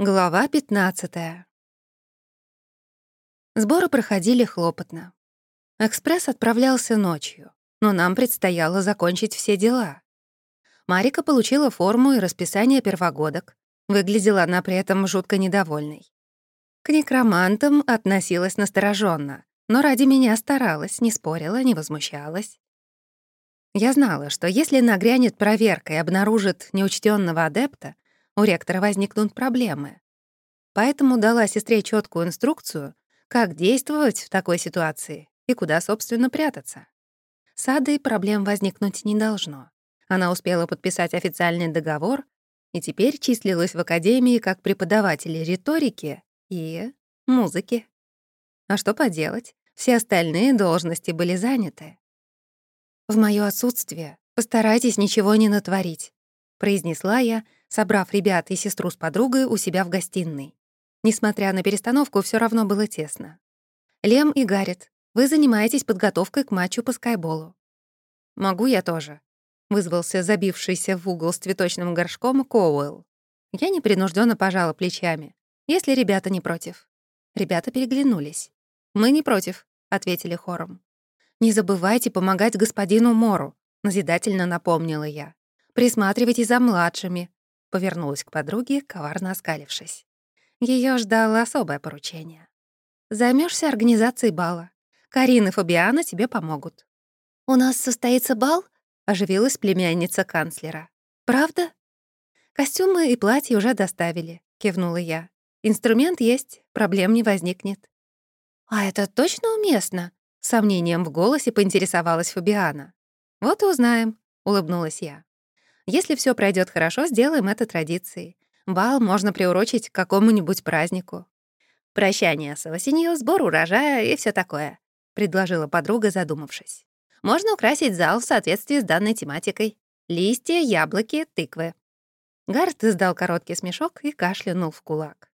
Глава 15. Сборы проходили хлопотно. Экспресс отправлялся ночью, но нам предстояло закончить все дела. Марика получила форму и расписание первогодок. Выглядела она при этом жутко недовольной. К некромантам относилась настороженно, но ради меня старалась, не спорила, не возмущалась. Я знала, что если нагрянет проверка и обнаружит неучтенного адепта, у ректора возникнут проблемы. Поэтому дала сестре четкую инструкцию, как действовать в такой ситуации и куда, собственно, прятаться. С Адой проблем возникнуть не должно. Она успела подписать официальный договор и теперь числилась в академии как преподаватель риторики и музыки. А что поделать, все остальные должности были заняты. В моё отсутствие постарайтесь ничего не натворить, произнесла я, собрав ребят и сестру с подругой у себя в гостиной. Несмотря на перестановку, все равно было тесно. «Лем и Гаррет, вы занимаетесь подготовкой к матчу по скайболу». «Могу я тоже», — вызвался забившийся в угол с цветочным горшком Коуэлл. Я непринужденно пожала плечами, если ребята не против. Ребята переглянулись. «Мы не против», — ответили хором. «Не забывайте помогать господину Мору», — назидательно напомнила я. «Присматривайте за младшими, Повернулась к подруге, коварно оскалившись. Ее ждало особое поручение. Займешься организацией бала. Карин и Фабиана тебе помогут». «У нас состоится бал?» — оживилась племянница канцлера. «Правда?» «Костюмы и платья уже доставили», — кивнула я. «Инструмент есть, проблем не возникнет». «А это точно уместно?» — сомнением в голосе поинтересовалась Фабиана. «Вот и узнаем», — улыбнулась я. Если все пройдет хорошо, сделаем это традицией. Бал можно приурочить к какому-нибудь празднику. Прощание с осенью, сбор урожая и все такое, предложила подруга, задумавшись. Можно украсить зал в соответствии с данной тематикой. Листья, яблоки, тыквы. Гард издал короткий смешок и кашлянул в кулак.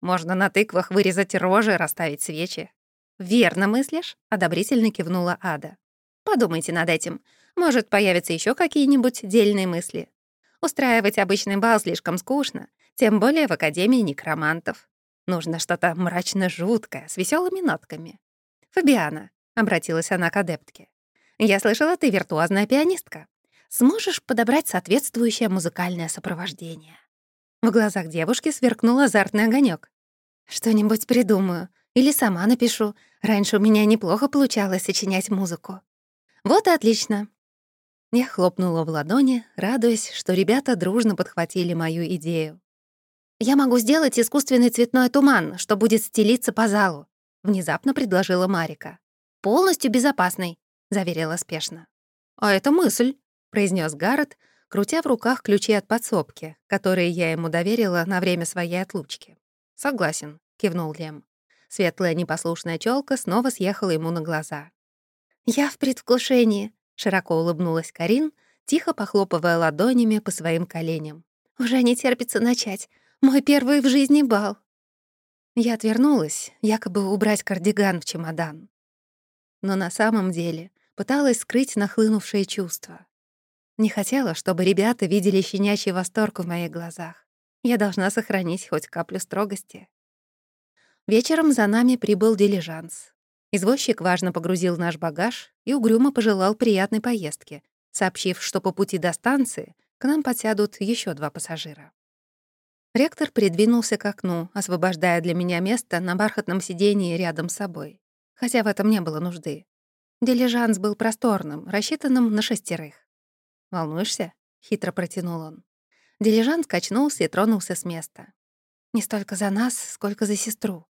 Можно на тыквах вырезать рожи, расставить свечи. «Верно мыслишь», — одобрительно кивнула Ада. «Подумайте над этим. Может, появятся еще какие-нибудь дельные мысли. Устраивать обычный бал слишком скучно, тем более в Академии некромантов. Нужно что-то мрачно-жуткое, с веселыми нотками. «Фабиана», — обратилась она к адептке, — «я слышала, ты виртуозная пианистка. Сможешь подобрать соответствующее музыкальное сопровождение?» В глазах девушки сверкнул азартный огонек. «Что-нибудь придумаю. Или сама напишу. Раньше у меня неплохо получалось сочинять музыку». «Вот и отлично. Я хлопнула в ладони, радуясь, что ребята дружно подхватили мою идею. «Я могу сделать искусственный цветной туман, что будет стелиться по залу», — внезапно предложила Марика. «Полностью безопасный», — заверила спешно. «А это мысль», — произнес Гаррет, крутя в руках ключи от подсобки, которые я ему доверила на время своей отлучки. «Согласен», — кивнул Лем. Светлая непослушная челка снова съехала ему на глаза. «Я в предвкушении», Широко улыбнулась Карин, тихо похлопывая ладонями по своим коленям. «Уже не терпится начать. Мой первый в жизни бал». Я отвернулась, якобы убрать кардиган в чемодан. Но на самом деле пыталась скрыть нахлынувшие чувства. Не хотела, чтобы ребята видели щенячий восторг в моих глазах. Я должна сохранить хоть каплю строгости. Вечером за нами прибыл дилижанс. Извозчик важно погрузил наш багаж и угрюмо пожелал приятной поездки, сообщив, что по пути до станции к нам подсядут еще два пассажира. Ректор придвинулся к окну, освобождая для меня место на бархатном сидении рядом с собой. Хотя в этом не было нужды. Дилижанс был просторным, рассчитанным на шестерых. «Волнуешься?» — хитро протянул он. Дилижанс качнулся и тронулся с места. «Не столько за нас, сколько за сестру»,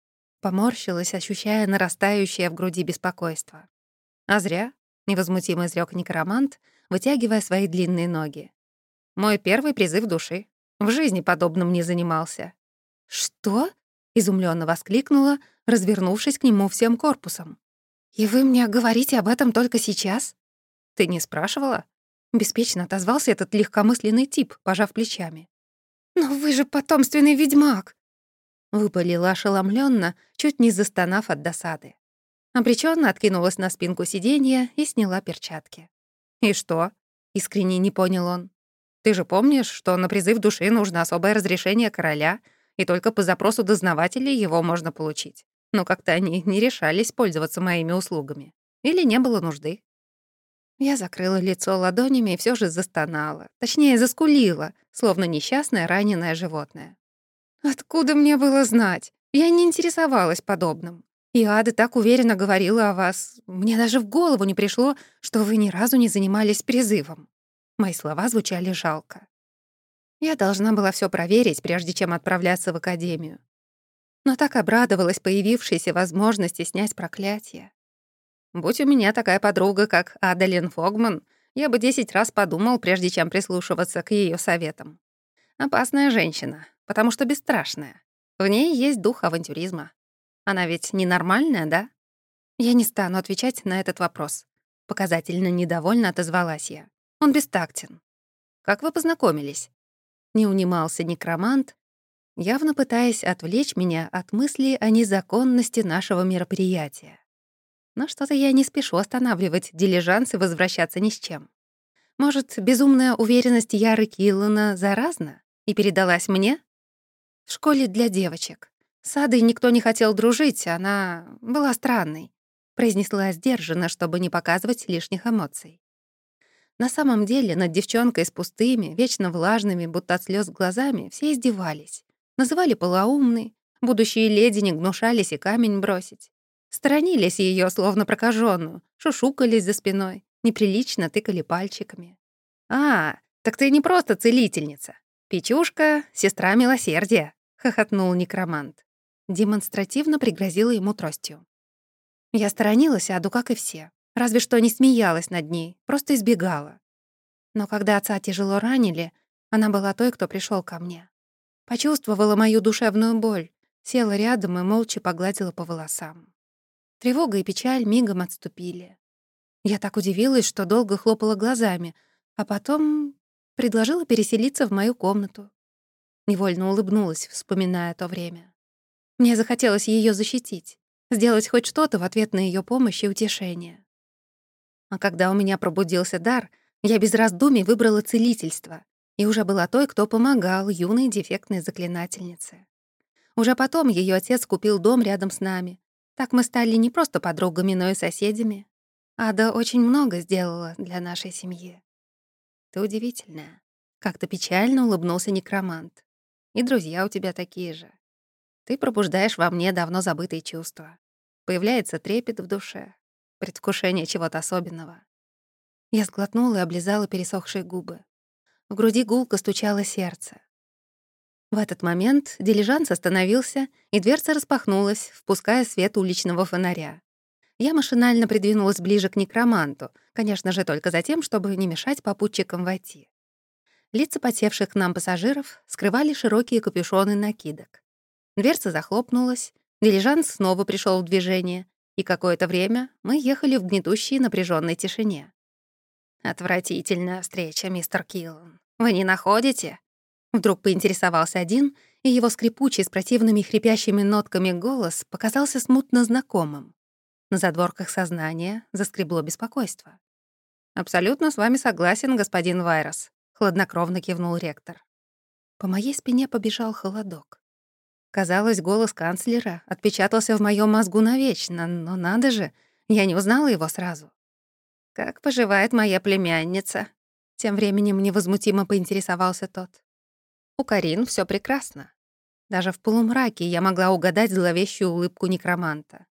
Поморщилась, ощущая нарастающее в груди беспокойство. «А зря», — невозмутимо изрёк некромант, вытягивая свои длинные ноги. «Мой первый призыв души. В жизни подобным не занимался». «Что?» — изумленно воскликнула, развернувшись к нему всем корпусом. «И вы мне говорите об этом только сейчас?» «Ты не спрашивала?» Беспечно отозвался этот легкомысленный тип, пожав плечами. «Но вы же потомственный ведьмак!» Выпалила ошеломленно, чуть не застонав от досады. Обречённо откинулась на спинку сиденья и сняла перчатки. «И что?» — искренне не понял он. «Ты же помнишь, что на призыв души нужно особое разрешение короля и только по запросу дознавателей его можно получить. Но как-то они не решались пользоваться моими услугами. Или не было нужды. Я закрыла лицо ладонями и все же застонала. Точнее, заскулила, словно несчастное раненое животное. Откуда мне было знать? Я не интересовалась подобным. И Ада так уверенно говорила о вас. Мне даже в голову не пришло, что вы ни разу не занимались призывом. Мои слова звучали жалко. Я должна была все проверить, прежде чем отправляться в академию. Но так обрадовалась появившейся возможности снять проклятие. Будь у меня такая подруга, как Адалин Фогман, я бы десять раз подумал, прежде чем прислушиваться к ее советам. Опасная женщина, потому что бесстрашная. В ней есть дух авантюризма. Она ведь ненормальная, да? Я не стану отвечать на этот вопрос. Показательно недовольно отозвалась я. Он бестактен. Как вы познакомились? Не унимался некромант, явно пытаясь отвлечь меня от мысли о незаконности нашего мероприятия. Но что-то я не спешу останавливать дилижанс и возвращаться ни с чем. Может, безумная уверенность Яры Киллана заразна и передалась мне? Школе для девочек. С Адой никто не хотел дружить, она была странной. Произнесла сдержанно, чтобы не показывать лишних эмоций. На самом деле над девчонкой с пустыми, вечно влажными, будто от слез глазами, все издевались. Называли полоумной, будущие леди не гнушались и камень бросить. Сторонились ее, словно прокаженную, шушукались за спиной, неприлично тыкали пальчиками. «А, так ты не просто целительница. Печушка — сестра милосердия», — хохотнул некромант. Демонстративно пригрозила ему тростью. Я сторонилась Аду, как и все. Разве что не смеялась над ней, просто избегала. Но когда отца тяжело ранили, она была той, кто пришел ко мне. Почувствовала мою душевную боль, села рядом и молча погладила по волосам. Тревога и печаль мигом отступили. Я так удивилась, что долго хлопала глазами, а потом предложила переселиться в мою комнату. Невольно улыбнулась, вспоминая то время. Мне захотелось ее защитить, сделать хоть что-то в ответ на ее помощь и утешение. А когда у меня пробудился дар, я без раздумий выбрала целительство и уже была той, кто помогал юной дефектной заклинательнице. Уже потом ее отец купил дом рядом с нами, так мы стали не просто подругами, но и соседями. Ада очень много сделала для нашей семьи. Ты удивительная. Как-то печально улыбнулся некромант. И друзья у тебя такие же. Ты пробуждаешь во мне давно забытые чувства. Появляется трепет в душе, предвкушение чего-то особенного. Я сглотнула и облизала пересохшие губы. В груди гулко стучало сердце. В этот момент дилижанс остановился, и дверца распахнулась, впуская свет уличного фонаря. Я машинально придвинулась ближе к некроманту, конечно же, только за тем, чтобы не мешать попутчикам войти. Лица подсевших к нам пассажиров скрывали широкие капюшоны накидок. Дверца захлопнулась, дилижанс снова пришел в движение, и какое-то время мы ехали в гнетущей напряженной тишине. «Отвратительная встреча, мистер Киллан. Вы не находите?» Вдруг поинтересовался один, и его скрипучий с противными хрипящими нотками голос показался смутно знакомым. На задворках сознания заскребло беспокойство. «Абсолютно с вами согласен, господин Вайрос», — хладнокровно кивнул ректор. По моей спине побежал холодок. Казалось, голос канцлера отпечатался в моем мозгу навечно, но надо же, я не узнала его сразу. «Как поживает моя племянница?» Тем временем невозмутимо поинтересовался тот. У Карин все прекрасно. Даже в полумраке я могла угадать зловещую улыбку некроманта.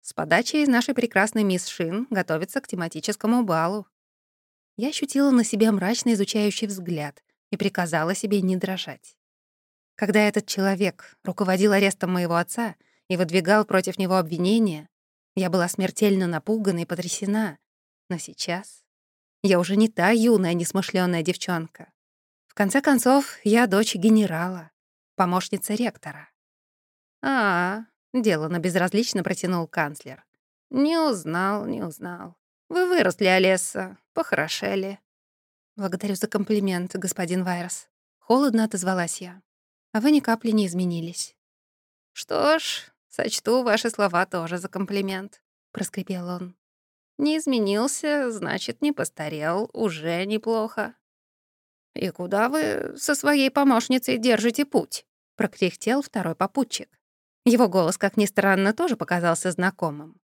С подачей нашей прекрасной мисс Шин готовится к тематическому балу. Я ощутила на себе мрачно изучающий взгляд и приказала себе не дрожать. Когда этот человек руководил арестом моего отца и выдвигал против него обвинения, я была смертельно напугана и потрясена. Но сейчас я уже не та юная, несмышленная девчонка. В конце концов, я дочь генерала, помощница ректора. «А, — делано безразлично протянул канцлер. «Не узнал, не узнал. Вы выросли, Олеса, похорошели». «Благодарю за комплимент, господин Вайрос». Холодно отозвалась я. «А вы ни капли не изменились». «Что ж, сочту ваши слова тоже за комплимент», — проскрипел он. «Не изменился, значит, не постарел, уже неплохо». «И куда вы со своей помощницей держите путь?» — прокряхтел второй попутчик. Его голос, как ни странно, тоже показался знакомым.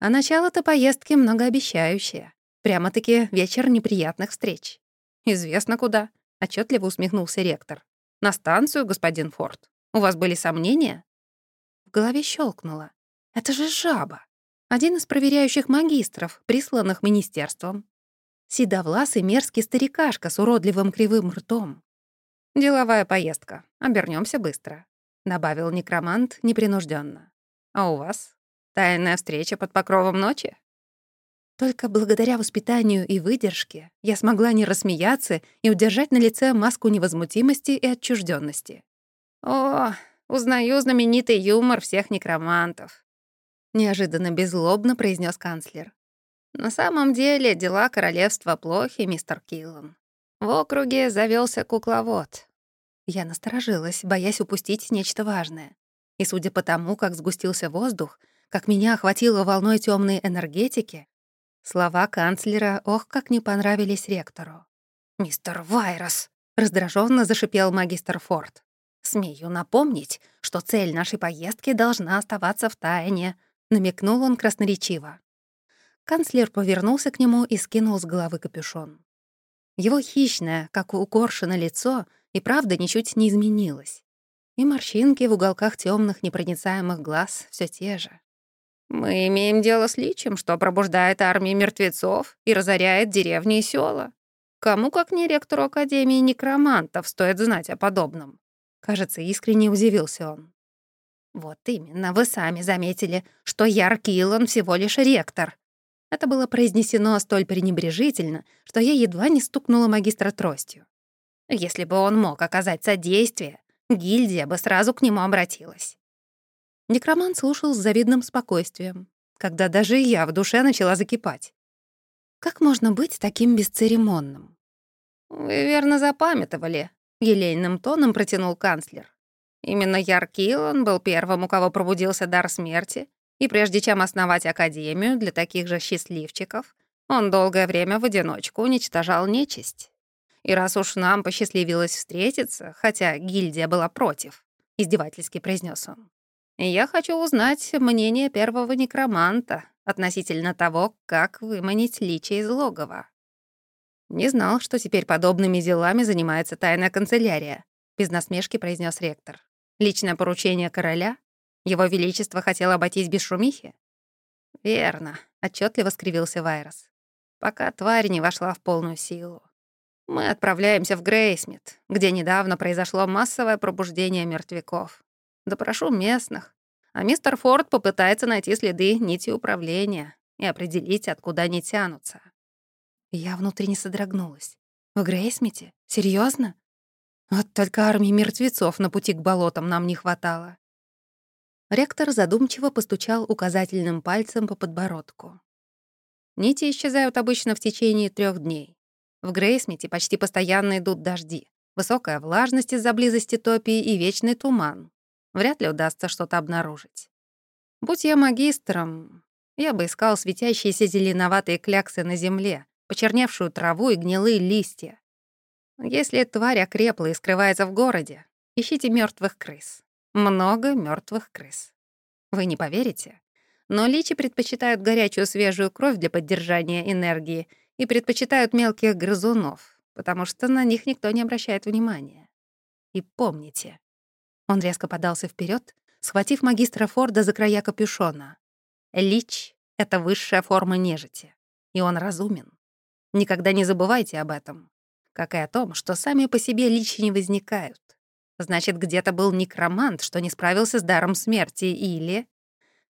А начало-то поездки многообещающее. Прямо-таки вечер неприятных встреч. «Известно куда», — отчетливо усмехнулся ректор. «На станцию, господин Форд. У вас были сомнения?» В голове щелкнуло. «Это же жаба! Один из проверяющих магистров, присланных министерством. Седовласый мерзкий старикашка с уродливым кривым ртом. «Деловая поездка. Обернемся быстро», — добавил некромант непринужденно. «А у вас? Тайная встреча под покровом ночи?» Только благодаря воспитанию и выдержке я смогла не рассмеяться и удержать на лице маску невозмутимости и отчужденности. «О, узнаю знаменитый юмор всех некромантов», — неожиданно беззлобно произнес канцлер. «На самом деле дела королевства плохи, мистер Киллан. В округе завелся кукловод». Я насторожилась, боясь упустить нечто важное. И судя по тому, как сгустился воздух, как меня охватило волной темной энергетики, Слова канцлера ох, как не понравились ректору. «Мистер Вайрос!» — раздраженно зашипел магистр Форд. «Смею напомнить, что цель нашей поездки должна оставаться в тайне», — намекнул он красноречиво. Канцлер повернулся к нему и скинул с головы капюшон. Его хищное, как у коршуна, лицо и правда ничуть не изменилось. И морщинки в уголках темных непроницаемых глаз все те же. Мы имеем дело с личем, что пробуждает армии мертвецов и разоряет деревни и села. Кому, как не ректору Академии некромантов, стоит знать о подобном? Кажется, искренне удивился он. Вот именно, вы сами заметили, что Яр Киллан всего лишь ректор. Это было произнесено столь пренебрежительно, что я едва не стукнула магистра тростью. Если бы он мог оказать содействие, гильдия бы сразу к нему обратилась. Некромант слушал с завидным спокойствием, когда даже я в душе начала закипать. Как можно быть таким бесцеремонным? «Вы верно запамятовали», — елейным тоном протянул канцлер. «Именно Яркилон был первым, у кого пробудился дар смерти, и прежде чем основать Академию для таких же счастливчиков, он долгое время в одиночку уничтожал нечисть. И раз уж нам посчастливилось встретиться, хотя гильдия была против, издевательски произнес он, я хочу узнать мнение первого некроманта относительно того, как выманить лича из логова. Не знал, что теперь подобными делами занимается тайная канцелярия, без насмешки произнес ректор. Личное поручение короля? Его Величество хотел обойтись без шумихи? Верно, отчетливо скривился Вайрос. Пока тварь не вошла в полную силу. Мы отправляемся в Грейсмит, где недавно произошло массовое пробуждение мертвяков. Допрошу местных, а мистер Форд попытается найти следы нити управления и определить, откуда они тянутся. Я внутренне содрогнулась. В Грейсмите? Серьезно? Вот только армии мертвецов на пути к болотам нам не хватало. Ректор задумчиво постучал указательным пальцем по подбородку. Нити исчезают обычно в течение трех дней. В Грейсмите почти постоянно идут дожди, высокая влажность из-за близости топи и вечный туман вряд ли удастся что-то обнаружить. Будь я магистром, я бы искал светящиеся зеленоватые кляксы на земле, почерневшую траву и гнилые листья. Если тварь окрепла и скрывается в городе, ищите мертвых крыс. Много мертвых крыс. Вы не поверите, но личи предпочитают горячую свежую кровь для поддержания энергии и предпочитают мелких грызунов, потому что на них никто не обращает внимания. И помните, он резко подался вперед, схватив магистра Форда за края капюшона. Лич — это высшая форма нежити, и он разумен. Никогда не забывайте об этом. Как и о том, что сами по себе личи не возникают. Значит, где-то был некромант, что не справился с даром смерти, или...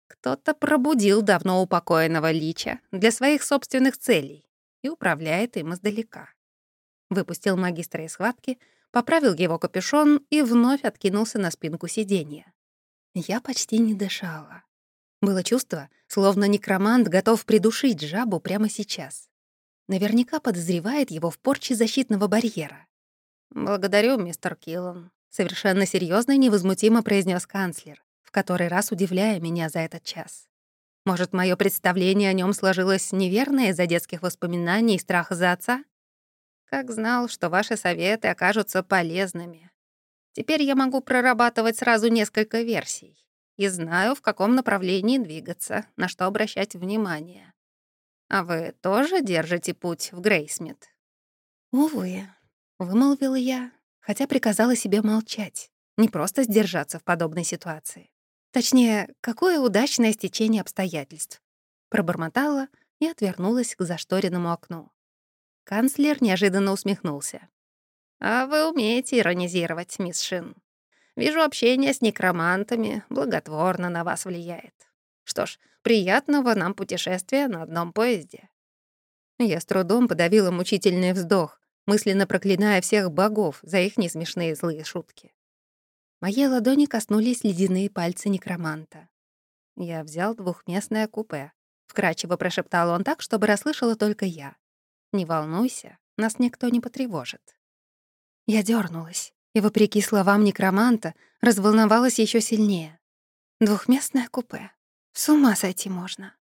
Кто-то пробудил давно упокоенного лича для своих собственных целей и управляет им издалека. Выпустил магистра из схватки, поправил его капюшон и вновь откинулся на спинку сиденья. Я почти не дышала. Было чувство, словно некромант готов придушить жабу прямо сейчас. Наверняка подозревает его в порче защитного барьера. «Благодарю, мистер Киллан», — совершенно серьезно и невозмутимо произнес канцлер, в который раз удивляя меня за этот час. Может, мое представление о нем сложилось неверное из-за детских воспоминаний и страха за отца? Как знал, что ваши советы окажутся полезными. Теперь я могу прорабатывать сразу несколько версий и знаю, в каком направлении двигаться, на что обращать внимание. А вы тоже держите путь в Грейсмит? «Увы», — вымолвила я, хотя приказала себе молчать, не просто сдержаться в подобной ситуации. Точнее, какое удачное стечение обстоятельств. Пробормотала и отвернулась к зашторенному окну. Канцлер неожиданно усмехнулся. «А вы умеете иронизировать, мисс Шин. Вижу, общение с некромантами благотворно на вас влияет. Что ж, приятного нам путешествия на одном поезде». Я с трудом подавила мучительный вздох, мысленно проклиная всех богов за их несмешные злые шутки. Моей ладони коснулись ледяные пальцы некроманта. Я взял двухместное купе. Вкрадчиво прошептал он так, чтобы расслышала только я. «Не волнуйся, нас никто не потревожит». Я дернулась и, вопреки словам некроманта, разволновалась еще сильнее. Двухместное купе. С ума сойти можно.